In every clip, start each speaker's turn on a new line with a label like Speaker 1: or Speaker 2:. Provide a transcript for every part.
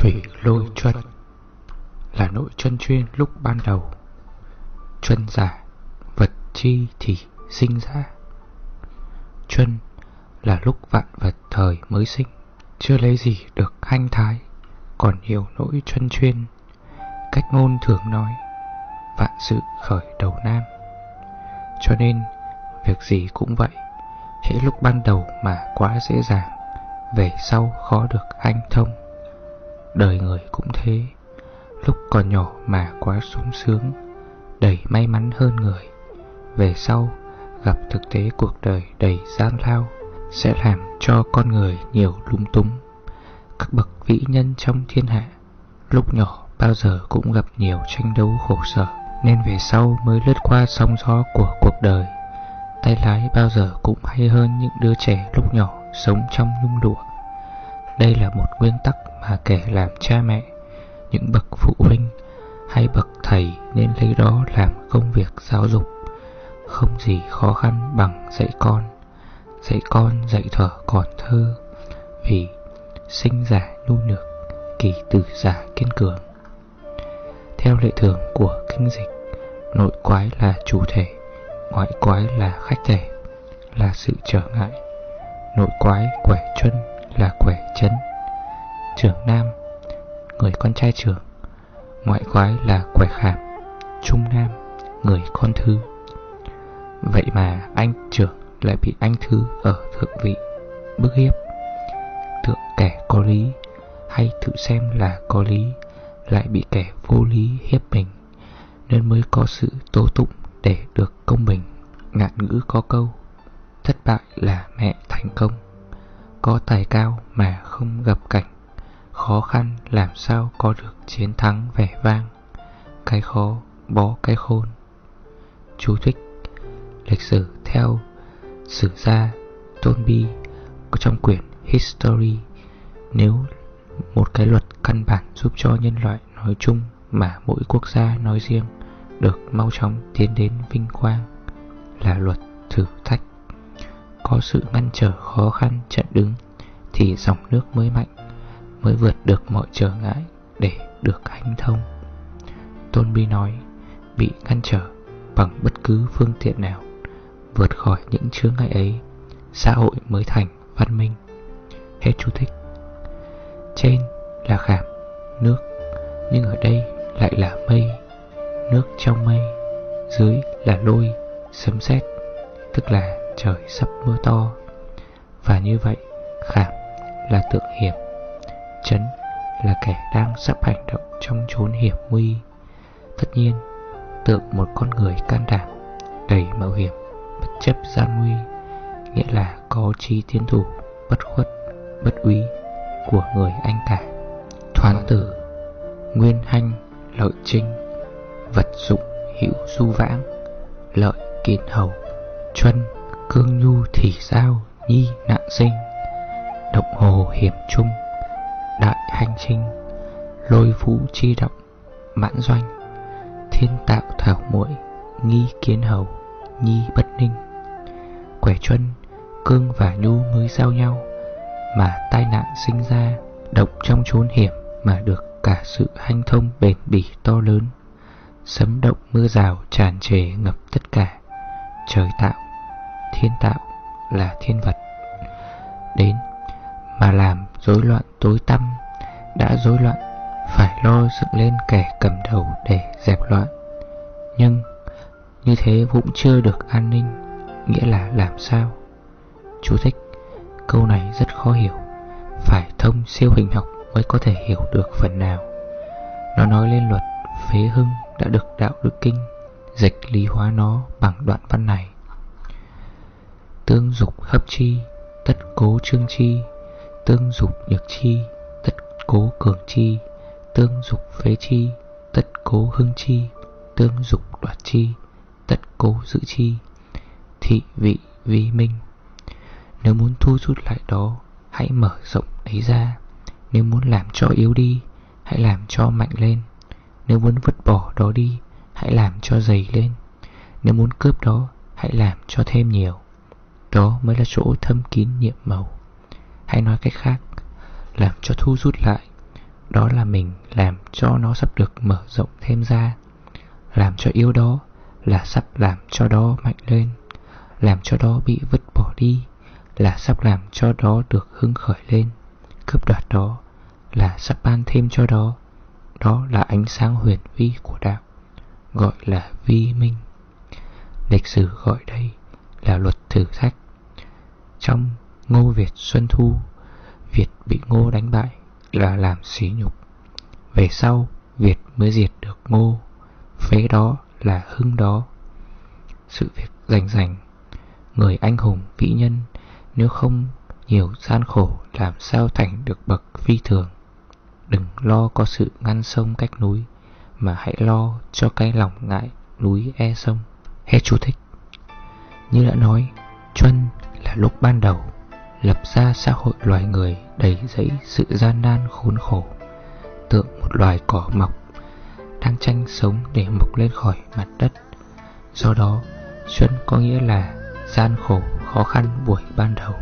Speaker 1: Thủy lôi chuân Là nội chân chuyên lúc ban đầu. Chuân giả, Vật chi thì sinh ra. Chuân là lúc vạn vật thời mới sinh, Chưa lấy gì được hanh thái, Còn nhiều nỗi chuân chuyên. Cách ngôn thường nói, Vạn sự khởi đầu nam Cho nên, Việc gì cũng vậy, Hễ lúc ban đầu mà quá dễ dàng, Về sau khó được hanh thông. Đời người cũng thế. Lúc còn nhỏ mà quá sung sướng, Đầy may mắn hơn người. Về sau, gặp thực tế cuộc đời đầy gian lao Sẽ làm cho con người nhiều lung túng. Các bậc vĩ nhân trong thiên hạ Lúc nhỏ bao giờ cũng gặp nhiều tranh đấu khổ sở, Nên về sau mới lướt qua sóng gió của cuộc đời. Tay lái bao giờ cũng hay hơn những đứa trẻ lúc nhỏ sống trong nhung lụa. Đây là một nguyên tắc mà kẻ làm cha mẹ, Những bậc phụ huynh hay bậc thầy nên lấy đó làm công việc giáo dục. Không gì khó khăn bằng dạy con Dạy con dạy thở còn thơ, Vì sinh giả nhu nhược Kỳ tử giả kiên cường. Theo lệ thường của kinh dịch, Nội quái là chủ thể, Ngoại quái là khách thể, Là sự trở ngại. Nội quái quẻ chân là quẻ chấn. Trưởng nam, Người con trai trưởng, Ngoại quái là quẻ khảm Trung nam, Người con thứ Vậy mà anh trưởng lại bị anh thứ ở thượng vị, bức hiếp. Thượng kẻ có lý, Hay tự xem là có lý, Lại bị kẻ vô lý hiếp mình, Nên mới có sự tố tụng để được công bình, Ngạn ngữ có câu, Thất bại là mẹ thành công, Có tài cao mà không gặp cảnh. Khó khăn làm sao có được chiến thắng vẻ vang, Cái khó bó cái khôn. Chú thích, Lịch sử theo sử gia Tôn Bi có trong quyển History. Nếu một cái luật căn bản giúp cho nhân loại nói chung mà mỗi quốc gia nói riêng được mau chóng tiến đến vinh quang là luật thử thách. Có sự ngăn trở khó khăn, chặn đứng Thì dòng nước mới mạnh. Mới vượt được mọi trở ngại Để được hành thông. Tôn Bi nói, Bị ngăn trở bằng bất cứ phương tiện nào, Vượt khỏi những chướng ngại ấy, Xã hội mới thành văn minh. Hết chú thích. Trên là khảm Nước, Nhưng ở đây lại là mây, Nước trong mây, Dưới là lôi, Sấm sét, Tức là trời sắp mưa to. Và như vậy, Khảm là tượng hiểm Chấn là kẻ đang sắp hành động trong chốn hiểm nguy. Tất nhiên Tượng một con người can đảm Đầy mạo hiểm Bất chấp gian nguy Nghĩa là có trí tiến thủ Bất khuất, bất úy Của người anh cả Thoán tử Nguyên hanh, lợi trinh Vật dụng hữu du vãng Lợi kiến hầu Chuân cương nhu thỉ sao Nhi nạn sinh Động hồ hiểm trung. Đại hành trình, Lôi vũ chi động, Mãn doanh, Thiên tạo thảo muội, Nghi kiến hầu, Nhi bất ninh. Quẻ chuân, Cương và nhu mới giao nhau, Mà tai nạn sinh ra, Động trong chốn hiểm Mà được cả sự hanh thông bền bỉ to lớn. Sấm động mưa rào tràn trề ngập tất cả, Trời tạo, Thiên tạo là thiên vật. Đến mà làm rối loạn tối tăm Đã rối loạn Phải lo dựng lên kẻ cầm đầu để dẹp loạn. Nhưng Như thế cũng chưa được an ninh Nghĩa là làm sao? Chú thích Câu này rất khó hiểu. Phải thông siêu hình học mới có thể hiểu được phần nào. Nó nói lên luật phế hưng đã được đạo đức kinh dịch lý hóa nó bằng đoạn văn này. Tương dục hấp chi, tất cố trương chi Tương dục nhược chi, tất cố cường chi. Tương dục phế chi, tất cố hưng chi. Tương dục đoạt chi, tất cố giữ chi. Thị vị vi minh. Nếu muốn thu rút lại đó Hãy mở rộng ấy ra. Nếu muốn làm cho yếu đi Hãy làm cho mạnh lên. Nếu muốn vứt bỏ đó đi Hãy làm cho dày lên. Nếu muốn cướp đó Hãy làm cho thêm nhiều. Đó mới là chỗ thâm kín nhiệm màu. Hay nói cách khác, Làm cho thu rút lại. Đó là mình làm cho nó sắp được mở rộng thêm ra. Làm cho yếu đó là sắp làm cho đó mạnh lên. Làm cho đó bị vứt bỏ đi Là sắp làm cho đó được hưng khởi lên. Cướp đoạt đó là sắp ban thêm cho đó. Đó là ánh sáng huyền vi của đạo, Gọi là vi minh. Lịch sử gọi đây là luật thử thách. Trong Ngô Việt Xuân Thu, Việt bị Ngô đánh bại là làm xí nhục. Về sau, Việt mới diệt được Ngô, Phế đó là hưng đó. Sự việc rành rành, Người anh hùng vĩ nhân, Nếu không nhiều gian khổ Làm sao thành được bậc phi thường. Đừng lo có sự ngăn sông cách núi, Mà hãy lo cho cái lòng ngại núi e sông. Hết chú thích. Như đã nói Chuân là lúc ban đầu. Lập ra xã hội loài người đầy dẫy sự gian nan khốn khổ, Tượng một loài cỏ mọc Đang tranh sống để mọc lên khỏi mặt đất. Do đó, Xuân có nghĩa là gian khổ, khó khăn buổi ban đầu.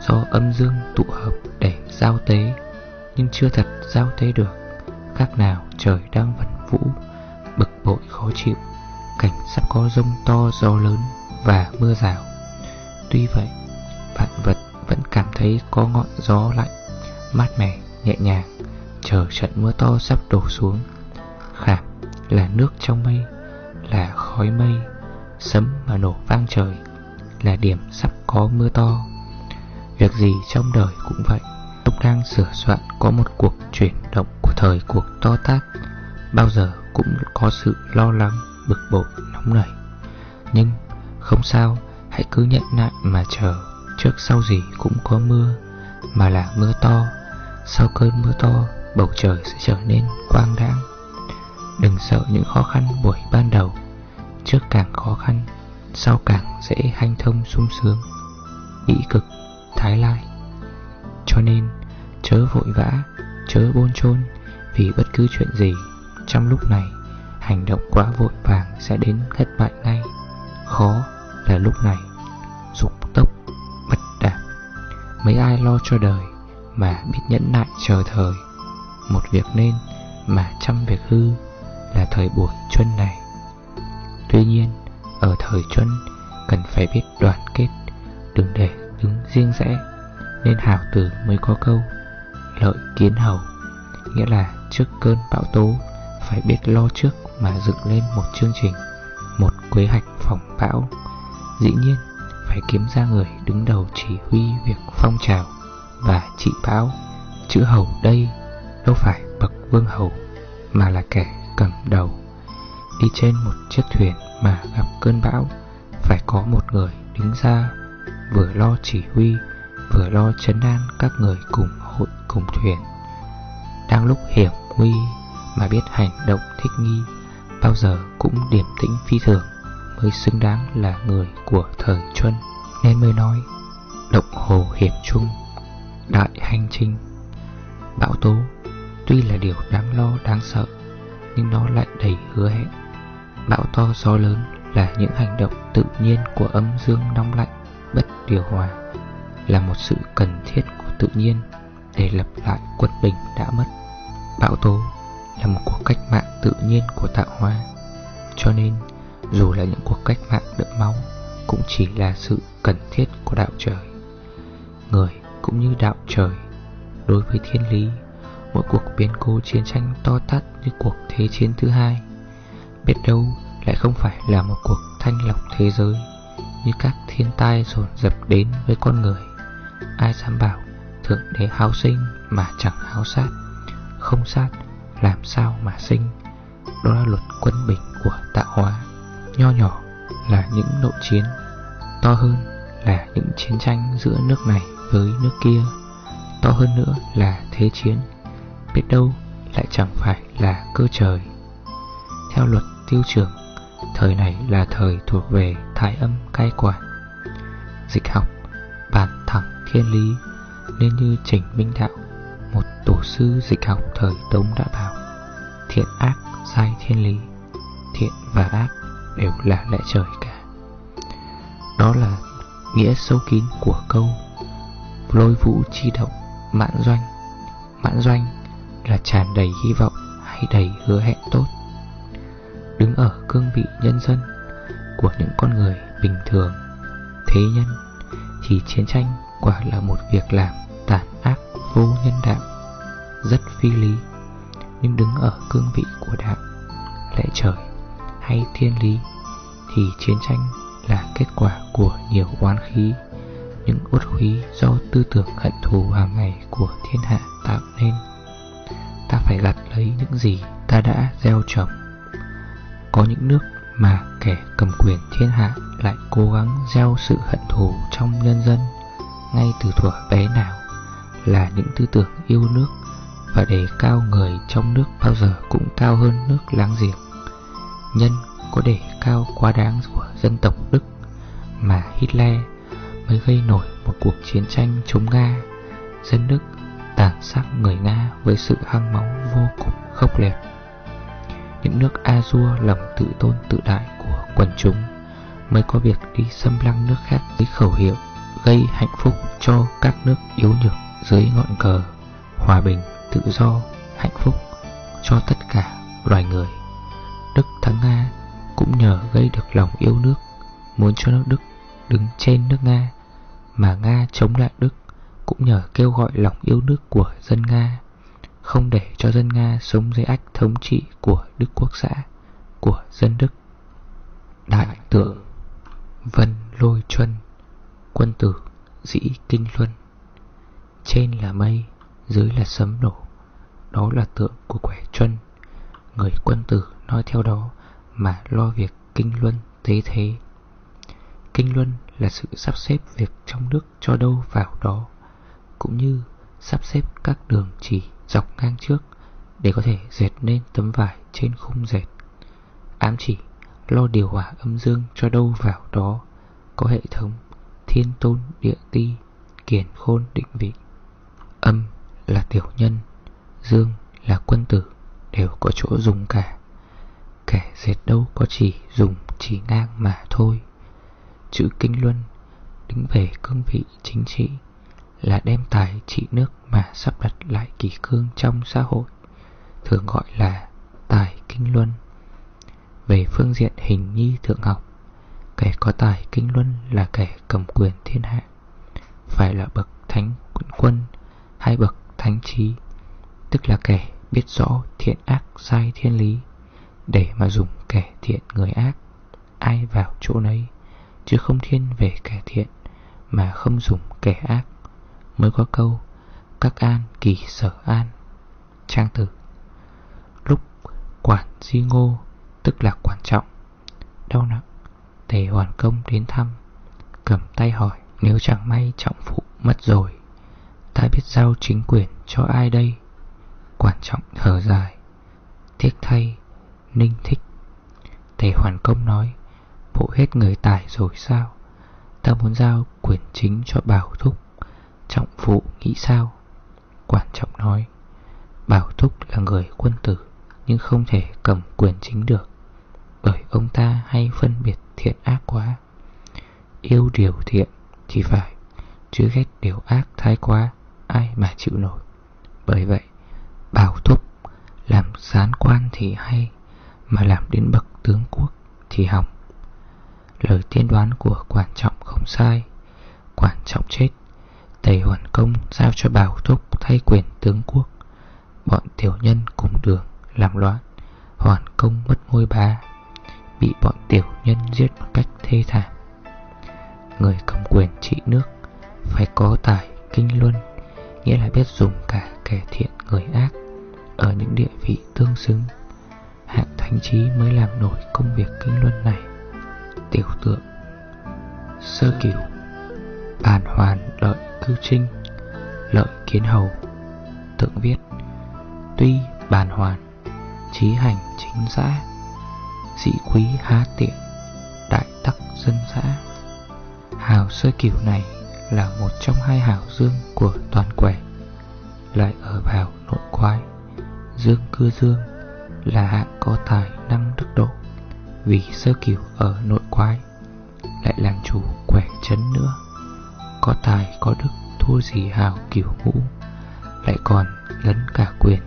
Speaker 1: Do âm dương tụ hợp để giao tế, Nhưng chưa thật giao tế được, Các nào trời đang vần vũ, Bực bội khó chịu, Cảnh sắp có rông to gió lớn Và mưa rào. Tuy vậy Vạn vật vẫn cảm thấy có ngọn gió lạnh Mát mẻ, nhẹ nhàng Chờ trận mưa to sắp đổ xuống. Khảm là nước trong mây Là khói mây Sấm mà nổ vang trời Là điểm sắp có mưa to. Việc gì trong đời cũng vậy Lúc đang sửa soạn có một cuộc chuyển động của thời cuộc to tác Bao giờ cũng có sự lo lắng, bực bội, nóng nảy. Nhưng không sao, hãy cứ nhận nạn mà chờ. Trước sau gì cũng có mưa, Mà là mưa to. Sau cơn mưa to, Bầu trời sẽ trở nên quang đãng Đừng sợ những khó khăn buổi ban đầu. Trước càng khó khăn, Sau càng dễ hanh thông sung sướng. Ý cực, Thái Lai. Cho nên, chớ vội vã, Chớ bôn chôn, Vì bất cứ chuyện gì Trong lúc này, Hành động quá vội vàng sẽ đến thất bại ngay. Khó là lúc này. Dục tốc. Bất đạp Mấy ai lo cho đời Mà biết nhẫn nại chờ thời. Một việc nên Mà trăm việc hư Là thời buổi chuân này. Tuy nhiên, Ở thời chuân, Cần phải biết đoàn kết, Đừng để đứng riêng rẽ, Nên hào tử mới có câu, Lợi kiến hầu. Nghĩa là trước cơn bão tố, Phải biết lo trước mà dựng lên một chương trình, Một kế hoạch phòng bão. Dĩ nhiên phải kiếm ra người đứng đầu chỉ huy việc phong trào và trị bão. Chữ hầu đây đâu phải bậc vương hầu, Mà là kẻ cầm đầu. Đi trên một chiếc thuyền mà gặp cơn bão, Phải có một người đứng ra, Vừa lo chỉ huy, Vừa lo chấn an các người cùng hội, cùng thuyền. Đang lúc hiểm nguy Mà biết hành động thích nghi, Bao giờ cũng điềm tĩnh phi thường mới xứng đáng là người của thời Chuân Nên mới nói, Động hồ hiểm trung Đại hành trình. Bão tố, Tuy là điều đáng lo, đáng sợ, Nhưng nó lại đầy hứa hẹn. Bão to gió lớn là những hành động tự nhiên của âm dương nóng lạnh, Bất điều hòa, Là một sự cần thiết của tự nhiên Để lập lại quân bình đã mất. Bão tố là một cuộc cách mạng tự nhiên của tạo hóa, Cho nên dù là những cuộc cách mạng đẫm máu, Cũng chỉ là sự cần thiết của đạo trời. Người cũng như đạo trời, Đối với thiên lý, Mỗi cuộc biến cố chiến tranh to tát như cuộc thế chiến thứ hai, Biết đâu lại không phải là một cuộc thanh lọc thế giới, Như các thiên tai dồn dập đến với con người. Ai dám bảo Thượng đế háo sinh mà chẳng háo sát, Không sát làm sao mà sinh? Đó là luật quân bình của tạo hóa. Nho nhỏ là những nội chiến, To hơn là những chiến tranh giữa nước này với nước kia, To hơn nữa là thế chiến, Biết đâu lại chẳng phải là cơ trời. Theo luật tiêu trưởng, Thời này là thời thuộc về thái âm cai quản. Dịch học Bản thẳng thiên lý, Nên như Trình Minh Đạo, Một tổ sư dịch học thời Tống đã bảo, Thiện ác sai thiên lý, Thiện và ác đều là lẽ trời cả. Đó là nghĩa sâu kín của câu Lôi vũ chi động mãn doanh. Mãn doanh là tràn đầy hy vọng hay đầy hứa hẹn tốt. Đứng ở cương vị nhân dân của những con người bình thường, thế nhân Thì chiến tranh quả là một việc làm tàn ác vô nhân đạo Rất phi lý. Nhưng đứng ở cương vị của đạo, lẽ trời hay thiên lý Thì chiến tranh là kết quả của nhiều oán khí, Những uất khí do tư tưởng hận thù hàng ngày của thiên hạ tạo nên Ta phải gặt lấy những gì ta đã gieo trồng Có những nước mà kẻ cầm quyền thiên hạ lại cố gắng gieo sự hận thù trong nhân dân, ngay từ thuở bé nào, là những tư tưởng yêu nước và đề cao người trong nước bao giờ cũng cao hơn nước láng giềng. Nhân có đề cao quá đáng của dân tộc Đức mà Hitler mới gây nổi một cuộc chiến tranh chống Nga. Dân Đức tàn sát người Nga với sự hăng máu vô cùng khốc liệt. Những nước Azure lầm lòng tự tôn tự đại của quần chúng mới có việc đi xâm lăng nước khác với khẩu hiệu gây hạnh phúc cho các nước yếu nhược dưới ngọn cờ hòa bình, tự do, hạnh phúc cho tất cả loài người. Đức thắng Nga cũng nhờ gây được lòng yêu nước, muốn cho nước Đức đứng trên nước Nga, mà Nga chống lại Đức cũng nhờ kêu gọi lòng yêu nước của dân Nga, không để cho dân Nga sống dưới ách thống trị của Đức Quốc xã, của dân Đức. Đại tượng Vân Lôi Chuân Quân tử Dĩ Kinh Luân Trên là mây, dưới là sấm nổ Đó là tượng của quẻ chuân Người quân tử nói theo đó mà lo việc kinh luân tế thế. Kinh luân là sự sắp xếp việc trong nước cho đâu vào đó, Cũng như sắp xếp các đường chỉ dọc ngang trước Để có thể dệt nên tấm vải trên khung dệt. Ám chỉ, lo điều hòa âm dương cho đâu vào đó, Có hệ thống thiên tôn địa ti kiển khôn định vị. Âm là tiểu nhân, Dương là quân tử, Đều có chỗ dùng cả. Kẻ dệt đâu có chỉ dùng chỉ ngang mà thôi. Chữ kinh luân Đứng về cương vị chính trị Là đem tài trị nước mà sắp đặt lại kỷ cương trong xã hội, Thường gọi là tài kinh luân. Về phương diện hình nhi thượng học, Kẻ có tài kinh luân là kẻ cầm quyền thiên hạ, Phải là bậc thánh quân quân hay bậc thánh trí, Tức là kẻ biết rõ thiện ác sai thiên lý. Để mà dùng kẻ thiện người ác, Ai vào chỗ nấy, Chứ không thiên về kẻ thiện, Mà không dùng kẻ ác. Mới có câu, Các an kỳ sở an. Trang tử Lúc quản di ngô, Tức là quan trọng. Đau nặng, Tề hoàn công đến thăm, Cầm tay hỏi, Nếu chẳng may trọng phụ mất rồi, Ta biết giao chính quyền cho ai đây? Quan trọng thở dài Tiếc thay Ninh thích. Tề hoàn công nói, Bộ hết người tài rồi sao? Ta muốn giao quyền chính cho bảo thúc. Trọng phụ nghĩ sao? Quản trọng nói, Bảo thúc là người quân tử, Nhưng không thể cầm quyền chính được, Bởi ông ta hay phân biệt thiện ác quá. Yêu điều thiện thì phải, Chứ ghét điều ác thái quá, Ai mà chịu nổi. Bởi vậy, Bảo thúc Làm gián quan thì hay mà làm đến bậc tướng quốc thì hỏng. Lời tiên đoán của quản trọng không sai. Quản trọng chết, Tây Hoàn Công giao cho Bảo Thúc thay quyền tướng quốc. Bọn tiểu nhân cùng đường làm loạn, Hoàn Công mất ngôi ba Bị bọn tiểu nhân giết một cách thê thảm. Người cầm quyền trị nước, Phải có tài kinh luân, Nghĩa là biết dùng cả kẻ thiện người ác Ở những địa vị tương xứng. Hạng thánh trí mới làm nổi công việc kinh luân này. Tiểu tượng, Sơ cửu Bàn hoàn lợi cư trinh, Lợi kiến hầu. Tượng viết, Tuy bàn hoàn Trí hành chính giã Sĩ quý há tiện, Đại tắc dân xã Hào sơ cửu này là một trong hai hào dương của toàn quẻ, Lại ở vào nội quái, Dương cư dương là hạng có tài năng đức độ, Vì sơ cửu ở nội quái, Lại làm chủ quẻ chấn nữa. Có tài, có đức, thua gì hào cửu ngũ, Lại còn lấn cả quyền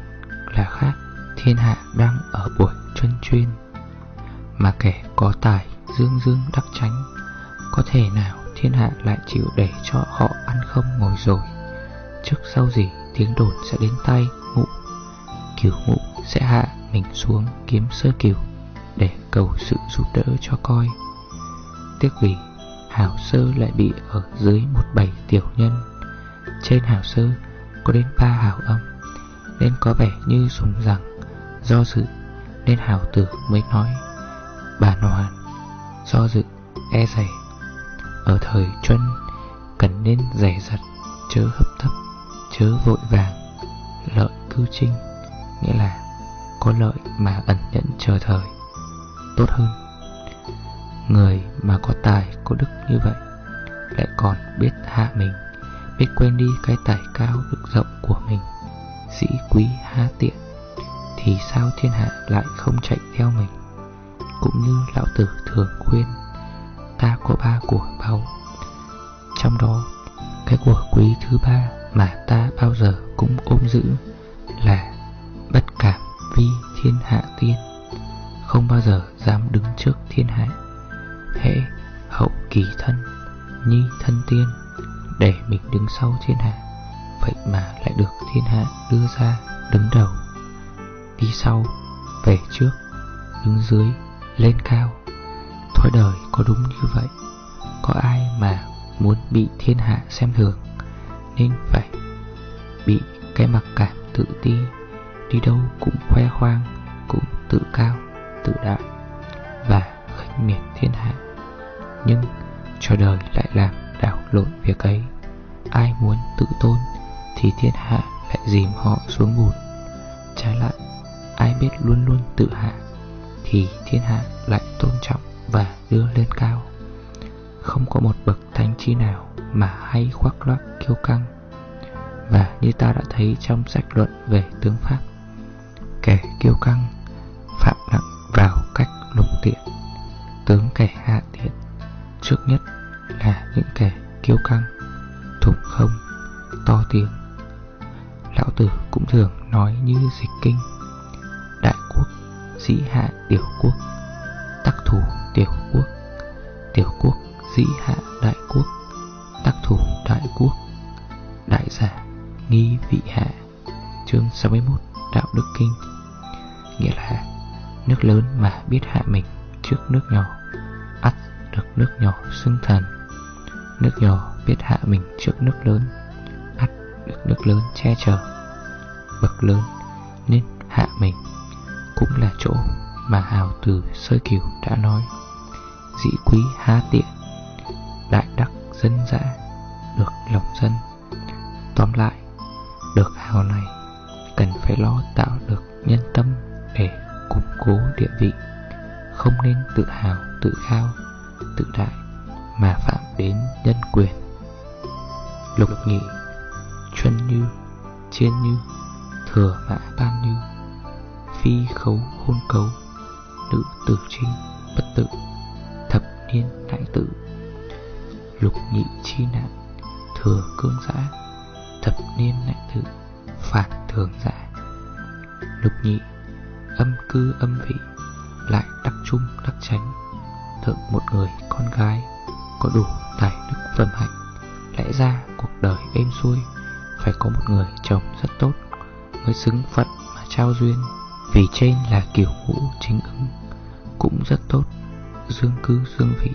Speaker 1: là khác Thiên hạ đang ở buổi chuyên chuyên. Mà kẻ có tài, dương dương đắc tránh Có thể nào thiên hạ lại chịu để cho họ ăn không ngồi rồi? Trước sau gì tiếng đồn sẽ đến tay ngụ Kiểu ngụ sẽ hạ mình xuống kiếm sơ kiều Để cầu sự giúp đỡ cho coi. Tiếc vì Hảo sơ lại bị ở dưới một bầy tiểu nhân. Trên hảo sơ có đến ba hảo âm, Nên có vẻ như sùng rằng Do dự nên hảo tử mới nói, Bà Hoàn Do dự e dày. Ở thời chân Cần nên rẻ rặt Chớ hấp thấp, Chớ vội vàng, Lợi cư trinh Nghĩa là có lợi mà ẩn nhẫn chờ thời. Tốt hơn, Người mà có tài có đức như vậy Lại còn biết hạ mình, Biết quên đi cái tài cao đức rộng của mình. Sĩ quý ha tiện Thì sao thiên hạ lại không chạy theo mình? Cũng như lão tử thường khuyên, Ta có ba của báu. Trong đó, Cái của quý thứ ba Mà ta bao giờ cũng ôm giữ Là bất cảm vi thiên hạ tiên, Không bao giờ dám đứng trước thiên hạ. Hễ hậu kỳ thân, Nhi thân tiên, Để mình đứng sau thiên hạ. Vậy mà lại được thiên hạ đưa ra đứng đầu. Đi sau, Về trước, Đứng dưới, Lên cao. Thôi đời có đúng như vậy, Có ai mà muốn bị thiên hạ xem thường, Nên phải Bị cái mặc cảm tự ti. Đi đâu cũng khoe khoang, Cũng tự cao, Tự đại Và khinh miệt thiên hạ. Nhưng cho đời lại làm đảo lộn việc ấy, Ai muốn tự tôn Thì thiên hạ lại dìm họ xuống bùn. Trái lại Ai biết luôn luôn tự hạ Thì thiên hạ lại tôn trọng và đưa lên cao. Không có một bậc thánh trí nào Mà hay khoác lác kiêu căng. Và như ta đã thấy trong sách luận về tướng Pháp Kẻ kiêu căng, Phạm nặng vào cách lục tiện. Tướng kẻ hạ tiện, Trước nhất là những kẻ kiêu căng Thủng không, To tiếng. Lão Tử cũng thường nói như dịch kinh. Đại quốc, Dĩ hạ tiểu quốc, Tắc thủ tiểu quốc. Tiểu quốc, dĩ hạ đại quốc, Tắc thủ đại quốc. Đại giả, nghi vị hạ. Chương 61 Đạo Đức Kinh. Nghĩa là Nước lớn mà biết hạ mình trước nước nhỏ, ắt được nước nhỏ xưng thần. Nước nhỏ biết hạ mình trước nước lớn, ắt được nước lớn che chở. Bậc lớn nên hạ mình Cũng là chỗ mà hào từ sơ kiều đã nói. Dĩ quý há tiện, Đại đắc dân dã Được lòng dân. Tóm lại, Được hào này Cần phải lo tạo được nhân tâm để củng cố địa vị, Không nên tự hào, tự khao, Tự đại Mà phạm đến nhân quyền. Lục nghị, Chuân như, Chiên như, Thừa mã ban như, Phi khấu hôn cấu, Nữ tử trinh, bất tự Thập niên đại tử, Lục nhị chi nạn, Thừa cương giã, Thập niên đại tử Phản thường giả Lục nhị cư âm vị, Lại đắc trung đắc tránh Thượng một người con gái, Có đủ tài đức phẩm hạnh, Lẽ ra cuộc đời êm xuôi, Phải có một người chồng rất tốt, Mới xứng phận mà trao duyên. Vì trên là kiểu ngũ chính ứng, Cũng rất tốt, Dương cư dương vị,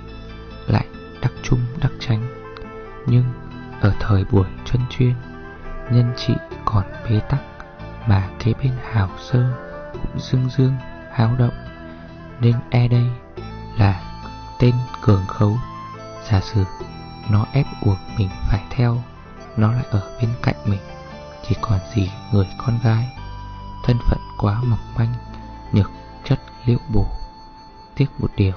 Speaker 1: Lại đắc trung đắc tránh Nhưng ở thời buổi chân chuyên, Nhân trị còn bế tắc, Mà kế bên hào sơ dương dương háo động. Nên e đây là tên cường khấu. Giả sử nó ép buộc mình phải theo, Nó lại ở bên cạnh mình. Chỉ còn gì người con gái. Thân phận quá mỏng manh, Nhược chất liệu bổ. Tiếc một điều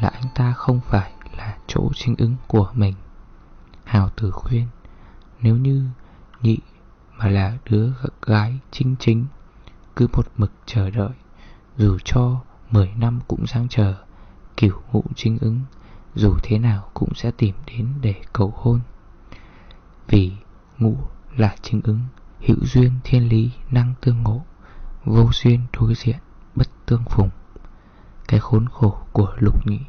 Speaker 1: là anh ta không phải là chỗ chính ứng của mình. Hào tử khuyên, Nếu như nhị mà là đứa gái chính chính cứ một mực chờ đợi, Dù cho 10 năm cũng sang chờ, Kiểu ngụ trinh ứng, Dù thế nào cũng sẽ tìm đến để cầu hôn. Vì ngụ là trinh ứng, Hữu duyên thiên lý năng tương ngộ, Vô duyên đối diện bất tương phùng. Cái khốn khổ của lục nhị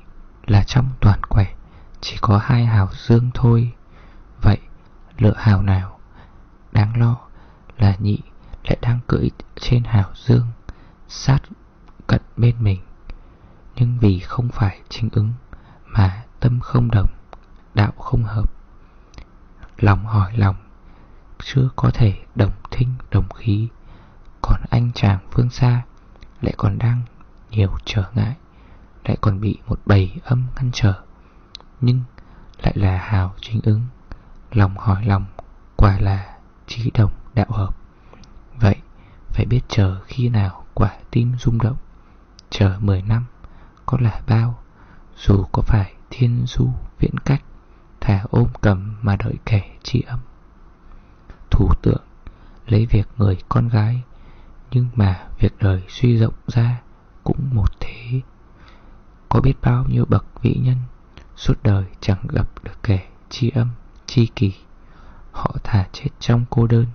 Speaker 1: Là trong toàn quẻ, Chỉ có hai hào dương thôi. Vậy, lựa hào nào? Đáng lo là nhị lại đang cưỡi trên hào dương, Sát cận bên mình. Nhưng vì không phải chính ứng Mà tâm không đồng, Đạo không hợp. Lòng hỏi lòng, Chưa có thể đồng thinh đồng khí. Còn anh chàng phương xa Lại còn đang nhiều trở ngại, Lại còn bị một bầy âm ngăn trở. Nhưng lại là hào chính ứng, Lòng hỏi lòng Quả là trí đồng đạo hợp phải biết chờ khi nào quả tim rung động. Chờ 10 năm Có là bao, Dù có phải thiên du viễn cách Thả ôm cầm mà đợi kẻ tri âm Thủ tượng Lấy việc người con gái, Nhưng mà việc đời suy rộng ra Cũng một thế. Có biết bao nhiêu bậc vĩ nhân Suốt đời chẳng gặp được kẻ tri âm tri kỳ Họ thả chết trong cô đơn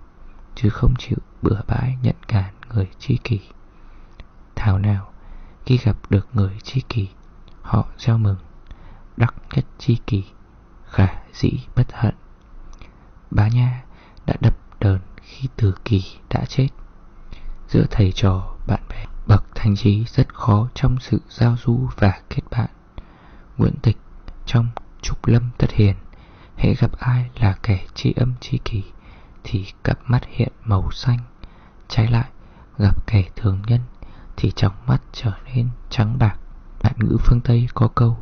Speaker 1: Chứ không chịu bừa bãi nhận cản người chi kỳ Thảo nào khi gặp được người chi kỳ Họ gieo mừng Đắc nhất chi kỳ Khả dĩ bất hận. Bá Nha đã đập đờn khi từ kỳ đã chết. Giữa thầy trò, bạn bè Bậc thành trí rất khó trong sự giao du và kết bạn. Nguyễn Tịch trong Trục Lâm Tất Hiền Hãy gặp ai là kẻ tri âm tri kỳ thì cặp mắt hiện màu xanh. Trái lại, Gặp kẻ thường nhân Thì trong mắt trở nên trắng bạc. Bạn ngữ phương Tây có câu,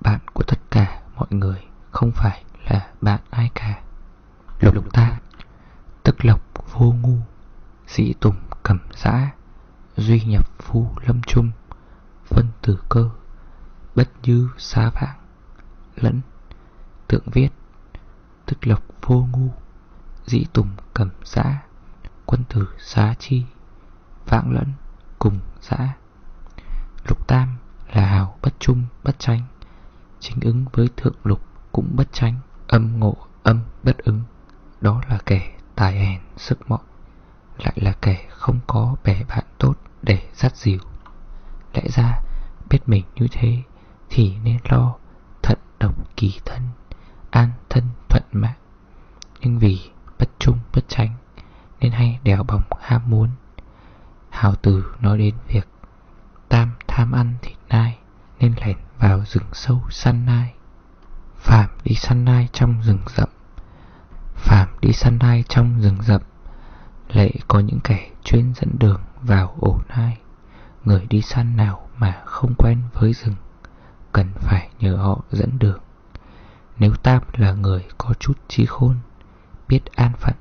Speaker 1: Bạn của tất cả mọi người Không phải là bạn ai cả. Lục lục ta Tức lộc vô ngu Dĩ tùng cầm giã, Duy nhập phu lâm trung, Phân tử cơ, Bất như xá vạng Lẫn, tượng viết, Tức lộc vô ngu. Dĩ tùng cầm giã Quân tử xá chi, Vãng lẫn cùng giã Lục tam là hào bất trung, bất tranh Chính ứng với thượng lục cũng bất tranh Âm ngộ, âm bất ứng. Đó là kẻ tài hèn, sức mọn, Lại là kẻ không có bè bạn tốt để dắt dìu. Lẽ ra, biết mình như thế Thì nên lo thận độc kỳ thân, An thân thuận mạng. Nhưng vì bất trung, bất tránh Nên hay đèo bỏng ham muốn. Hào tử nói đến việc Tam tham ăn thịt nai, Nên lẻn vào rừng sâu săn nai. Phạm đi săn nai trong rừng rậm Phạm đi săn nai trong rừng rậm, Lại có những kẻ chuyên dẫn đường vào ổ nai. Người đi săn nào mà không quen với rừng, Cần phải nhờ họ dẫn đường. Nếu Tam là người có chút trí khôn Biết an phận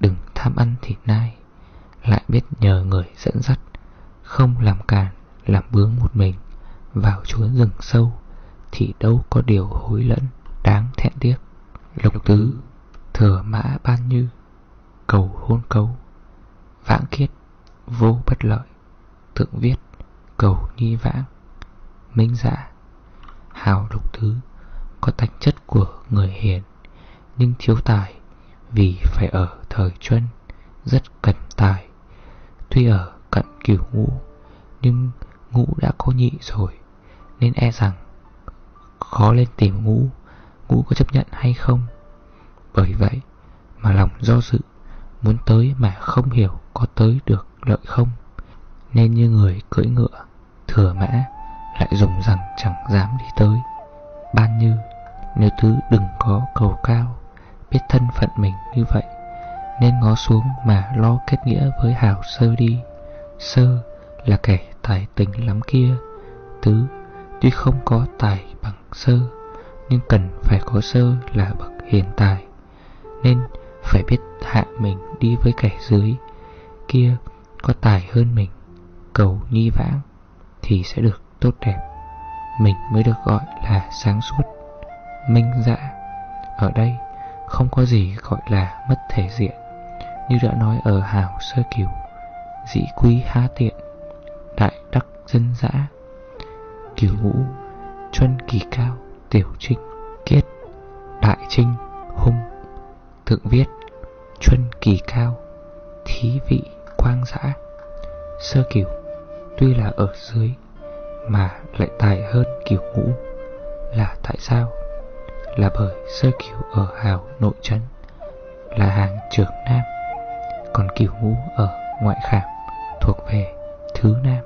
Speaker 1: Đừng tham ăn thịt nai Lại biết nhờ người dẫn dắt Không làm càn Làm bướng một mình Vào chuốn rừng sâu Thì đâu có điều hối lẫn Đáng thẹn tiếc. Lục tứ Thừa mã ban như Cầu hôn cấu Vãng kiết Vô bất lợi Thượng viết Cầu nhi vãng Minh dạ Hào lục tứ Có tánh chất của người hiền Nhưng thiếu tài vì phải ở thời chuân Rất cần tài. Tuy ở cận cửu ngũ, Nhưng ngũ đã có nhị rồi, Nên e rằng Khó lên tìm ngũ. Ngũ có chấp nhận hay không? Bởi vậy mà lòng do dự, Muốn tới mà không hiểu có tới được lợi không? Nên như người cưỡi ngựa Thừa mã lại dùng rằng chẳng dám đi tới. Ban như, Nếu tứ đừng có cầu cao Biết thân phận mình như vậy, Nên ngó xuống mà lo kết nghĩa với Hảo Sơ đi. Sơ là kẻ tài tình lắm kia, Tứ tuy không có tài bằng Sơ, Nhưng cần phải có Sơ là bậc hiền tài, Nên phải biết hạ mình đi với kẻ dưới. Kia có tài hơn mình, Cầu nhi vãng Thì sẽ được tốt đẹp. Mình mới được gọi là sáng suốt, Minh dạ. Ở đây không có gì gọi là mất thể diện. Như đã nói ở hào sơ kiều Dĩ quý há tiện, Đại đắc dân dã. Kiều ngũ, Chuân kỳ cao, Tiểu trinh, Kiết, Đại trinh, Hung, Thượng viết, Chuân kỳ cao, Thí vị, quang dã. Sơ kiều, tuy là ở dưới mà lại tài hơn kiểu ngũ, là tại sao? Là bởi sơ cửu ở hào nội trấn là hàng trưởng nam, còn kiều ngũ ở ngoại khảm thuộc về thứ nam.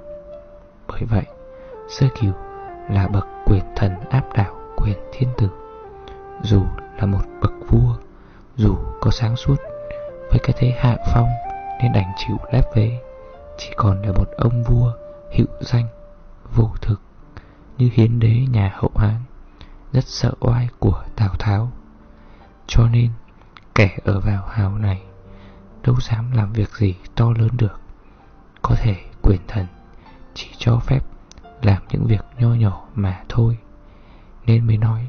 Speaker 1: Bởi vậy, sơ cửu là bậc quyền thần áp đảo quyền thiên tử. Dù là một bậc vua, dù có sáng suốt với cái thế hạ phong nên đành chịu lép vế, chỉ còn là một ông vua hữu danh, vô thực như hiến đế nhà hậu Hán, rất sợ oai của Tào Tháo. Cho nên, kẻ ở vào hào này đâu dám làm việc gì to lớn được. Có thể quyền thần chỉ cho phép làm những việc nho nhỏ mà thôi. Nên mới nói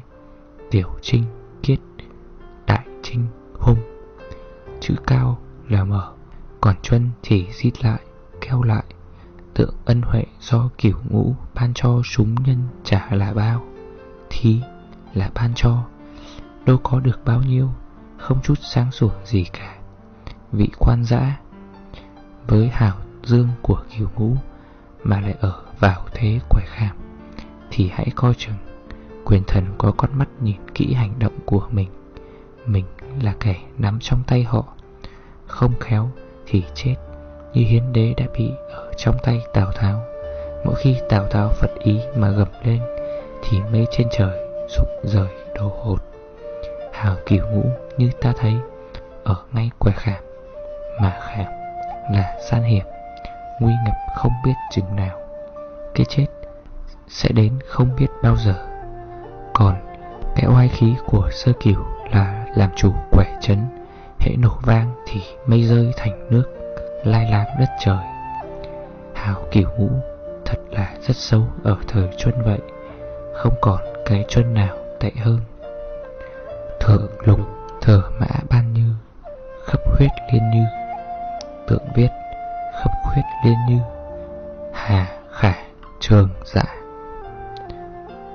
Speaker 1: tiểu trinh kiết, đại trinh hung. Chữ cao là mở, còn chân thì xít lại, keo lại tượng ân huệ do kiểu ngũ ban cho súng nhân trả là bao Thì là ban cho. Đâu có được bao nhiêu Không chút sáng sủa gì cả. Vị quan dã Với hảo dương của kiều ngũ Mà lại ở vào thế quẻ khảm Thì hãy coi chừng Quyền thần có con mắt nhìn kỹ hành động của mình. Mình là kẻ nắm trong tay họ. Không khéo thì chết như hiến đế đã bị ở trong tay Tào Tháo. Mỗi khi Tào Tháo phật ý mà gầm lên, thì mây trên trời sụp rời đồ hột. Hào kiều ngũ như ta thấy, ở ngay quẻ khảm, mà khảm là san hiểm, nguy ngập không biết chừng nào. Cái chết sẽ đến không biết bao giờ. Còn cái oai khí của sơ kiều là làm chủ quẻ chấn, hễ nổ vang thì mây rơi thành nước lai láng đất trời Hào kiểu ngũ thật là rất sâu ở thời chuân vậy Không còn cái chân nào tệ hơn? Thượng lục thở mã ban như, Khắp huyết liên như. Tượng viết, khắp huyết liên như. Hà, khả, trường dạ.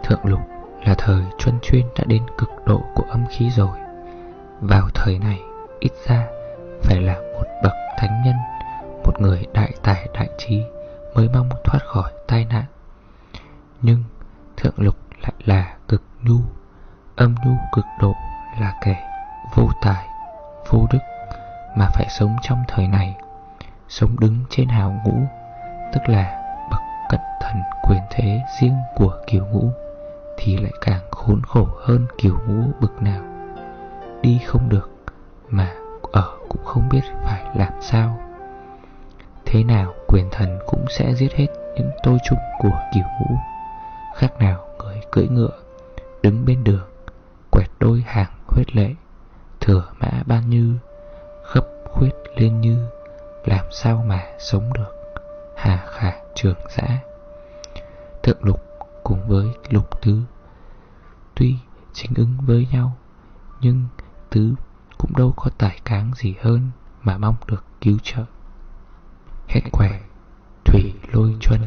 Speaker 1: Thượng lục là thời chuân chuyên đã đến cực độ của âm khí rồi. Vào thời này, ít ra phải là một bậc thánh nhân, một người đại tài đại trí mới mong thoát khỏi tai nạn. Nhưng thượng lục lại là cực nhu, âm nhu cực độ là kẻ vô tài, vô đức mà phải sống trong thời này, sống đứng trên hào ngũ, tức là bậc cận thần quyền thế riêng của kiều ngũ, thì lại càng khốn khổ hơn kiều ngũ bực nào. Đi không được mà ở cũng không biết phải làm sao. Thế nào quyền thần cũng sẽ giết hết những tôi chung của kiểu ngũ Khác nào cưỡi ngựa, Đứng bên đường, Quẹt đôi hàng huyết lệ, Thừa mã ban như Khấp khuyết lên như, Làm sao mà sống được, Hà khả trường giã. Thượng lục cùng với lục tứ, Tuy chính ứng với nhau, Nhưng tứ cũng đâu có tài cáng gì hơn Mà mong được cứu trợ. Hết khỏe, Thủy lôi chuân.